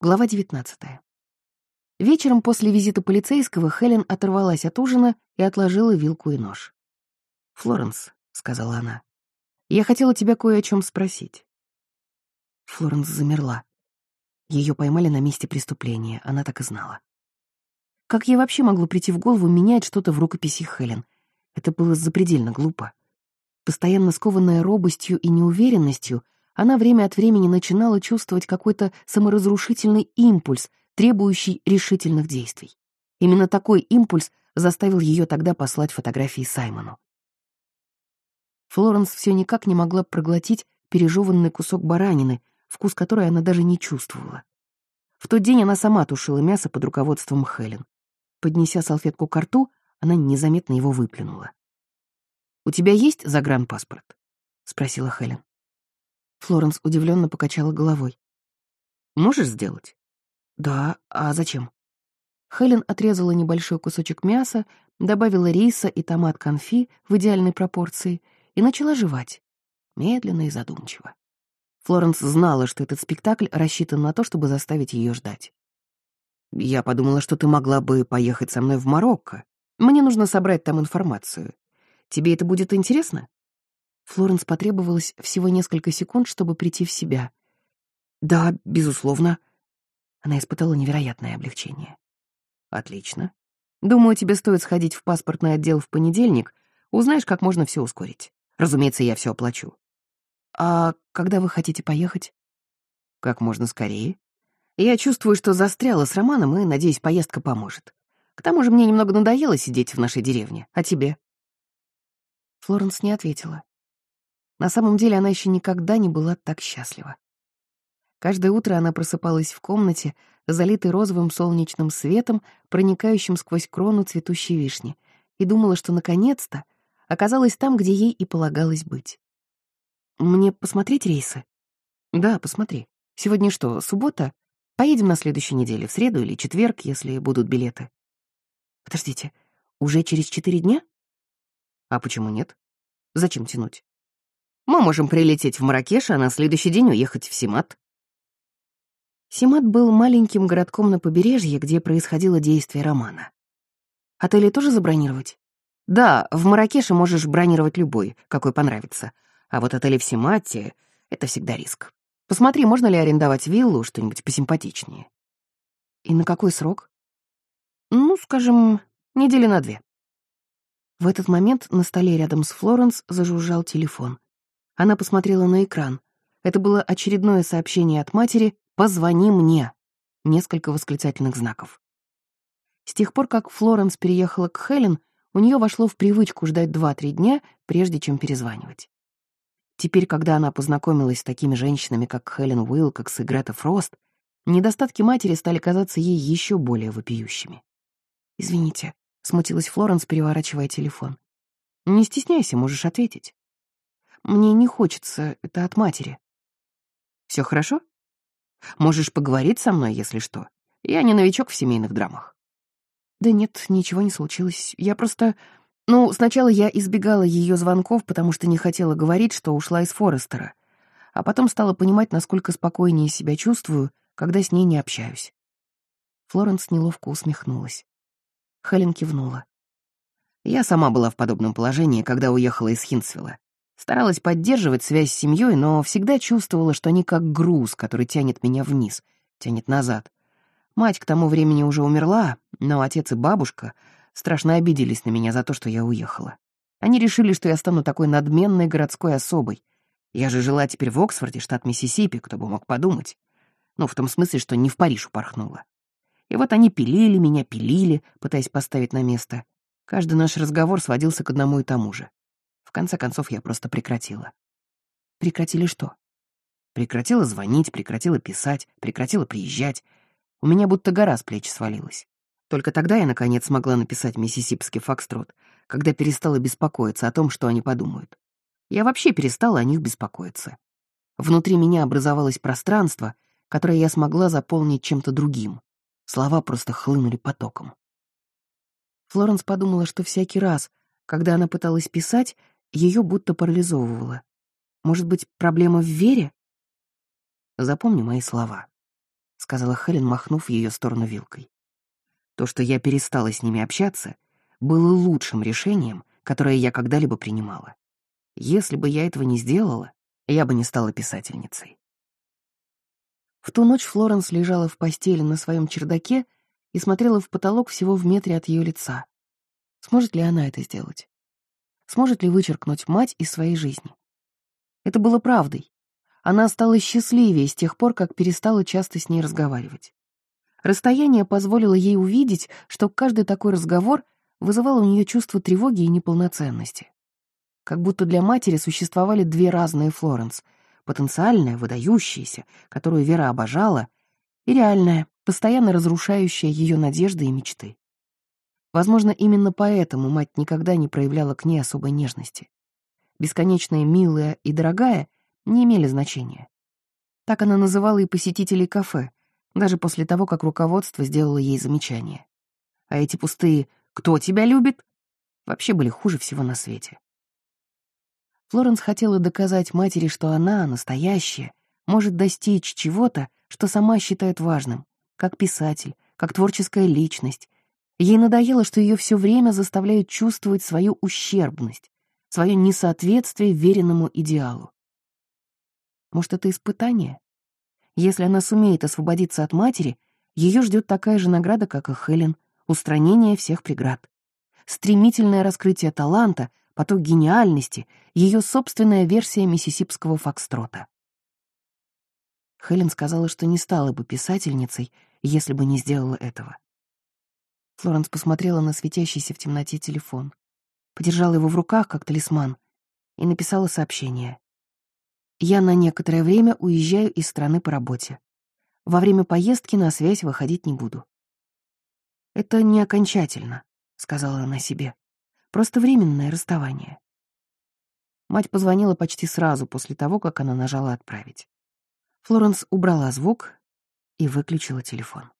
Глава 19. Вечером после визита полицейского Хелен оторвалась от ужина и отложила вилку и нож. «Флоренс», — сказала она, — «я хотела тебя кое о чем спросить». Флоренс замерла. Ее поймали на месте преступления, она так и знала. Как ей вообще могло прийти в голову менять что-то в рукописи Хелен? Это было запредельно глупо. Постоянно скованная робостью и неуверенностью — она время от времени начинала чувствовать какой-то саморазрушительный импульс, требующий решительных действий. Именно такой импульс заставил ее тогда послать фотографии Саймону. Флоренс все никак не могла проглотить пережеванный кусок баранины, вкус которой она даже не чувствовала. В тот день она сама тушила мясо под руководством Хелен. Поднеся салфетку к рту, она незаметно его выплюнула. «У тебя есть загранпаспорт?» — спросила Хелен. Флоренс удивленно покачала головой. «Можешь сделать?» «Да, а зачем?» Хелен отрезала небольшой кусочек мяса, добавила риса и томат конфи в идеальной пропорции и начала жевать, медленно и задумчиво. Флоренс знала, что этот спектакль рассчитан на то, чтобы заставить ее ждать. «Я подумала, что ты могла бы поехать со мной в Марокко. Мне нужно собрать там информацию. Тебе это будет интересно?» Флоренс потребовалось всего несколько секунд, чтобы прийти в себя. «Да, безусловно». Она испытала невероятное облегчение. «Отлично. Думаю, тебе стоит сходить в паспортный отдел в понедельник. Узнаешь, как можно все ускорить. Разумеется, я все оплачу». «А когда вы хотите поехать?» «Как можно скорее. Я чувствую, что застряла с Романом, и, надеюсь, поездка поможет. К тому же мне немного надоело сидеть в нашей деревне. А тебе?» Флоренс не ответила. На самом деле она еще никогда не была так счастлива. Каждое утро она просыпалась в комнате, залитой розовым солнечным светом, проникающим сквозь крону цветущей вишни, и думала, что наконец-то оказалась там, где ей и полагалось быть. «Мне посмотреть рейсы?» «Да, посмотри. Сегодня что, суббота? Поедем на следующей неделе, в среду или четверг, если будут билеты». «Подождите, уже через четыре дня?» «А почему нет? Зачем тянуть?» Мы можем прилететь в Маракеш, а на следующий день уехать в Симат». Симат был маленьким городком на побережье, где происходило действие романа. «Отели тоже забронировать?» «Да, в Маракеше можешь бронировать любой, какой понравится. А вот отели в Симате — это всегда риск. Посмотри, можно ли арендовать виллу, что-нибудь посимпатичнее». «И на какой срок?» «Ну, скажем, недели на две». В этот момент на столе рядом с Флоренс зажужжал телефон. Она посмотрела на экран. Это было очередное сообщение от матери «Позвони мне!» Несколько восклицательных знаков. С тех пор, как Флоренс переехала к Хелен, у нее вошло в привычку ждать 2-3 дня, прежде чем перезванивать. Теперь, когда она познакомилась с такими женщинами, как Хелен Уилкокс и Грета Фрост, недостатки матери стали казаться ей еще более вопиющими. «Извините», — смутилась Флоренс, переворачивая телефон. «Не стесняйся, можешь ответить». Мне не хочется, это от матери. Все хорошо? Можешь поговорить со мной, если что. Я не новичок в семейных драмах. Да нет, ничего не случилось. Я просто... Ну, сначала я избегала ее звонков, потому что не хотела говорить, что ушла из Форестера, а потом стала понимать, насколько спокойнее себя чувствую, когда с ней не общаюсь. Флоренс неловко усмехнулась. Хелен кивнула. Я сама была в подобном положении, когда уехала из Хинсвилла. Старалась поддерживать связь с семьей, но всегда чувствовала, что они как груз, который тянет меня вниз, тянет назад. Мать к тому времени уже умерла, но отец и бабушка страшно обиделись на меня за то, что я уехала. Они решили, что я стану такой надменной городской особой. Я же жила теперь в Оксфорде, штат Миссисипи, кто бы мог подумать. Ну, в том смысле, что не в Париж упорхнула. И вот они пилили меня, пилили, пытаясь поставить на место. Каждый наш разговор сводился к одному и тому же. В конце концов, я просто прекратила. Прекратили что? Прекратила звонить, прекратила писать, прекратила приезжать. У меня будто гора с плеч свалилась. Только тогда я, наконец, смогла написать миссисипский фокстрот, когда перестала беспокоиться о том, что они подумают. Я вообще перестала о них беспокоиться. Внутри меня образовалось пространство, которое я смогла заполнить чем-то другим. Слова просто хлынули потоком. Флоренс подумала, что всякий раз, когда она пыталась писать, ее будто парализовывало. Может быть, проблема в вере? Запомни мои слова, — сказала Хелен, махнув ее сторону вилкой. То, что я перестала с ними общаться, было лучшим решением, которое я когда-либо принимала. Если бы я этого не сделала, я бы не стала писательницей. В ту ночь Флоренс лежала в постели на своем чердаке и смотрела в потолок всего в метре от ее лица. Сможет ли она это сделать? Сможет ли вычеркнуть мать из своей жизни? Это было правдой. Она стала счастливее с тех пор, как перестала часто с ней разговаривать. Расстояние позволило ей увидеть, что каждый такой разговор вызывал у нее чувство тревоги и неполноценности. Как будто для матери существовали две разные Флоренс — потенциальная, выдающаяся, которую Вера обожала, и реальная, постоянно разрушающая ее надежды и мечты. Возможно, именно поэтому мать никогда не проявляла к ней особой нежности. Бесконечная, милая и дорогая не имели значения. Так она называла и посетителей кафе, даже после того, как руководство сделало ей замечание. А эти пустые «Кто тебя любит?» вообще были хуже всего на свете. Флоренс хотела доказать матери, что она, настоящая, может достичь чего-то, что сама считает важным, как писатель, как творческая личность. Ей надоело, что ее все время заставляют чувствовать свою ущербность, свое несоответствие веренному идеалу. Может, это испытание? Если она сумеет освободиться от матери, ее ждет такая же награда, как и Хелен — устранение всех преград. Стремительное раскрытие таланта, поток гениальности, ее собственная версия миссисипского фокстрота. Хелен сказала, что не стала бы писательницей, если бы не сделала этого. Флоренс посмотрела на светящийся в темноте телефон, подержала его в руках, как талисман, и написала сообщение. «Я на некоторое время уезжаю из страны по работе. Во время поездки на связь выходить не буду». «Это не окончательно», — сказала она себе. Просто временное расставание. Мать позвонила почти сразу после того, как она нажала «Отправить». Флоренс убрала звук и выключила телефон.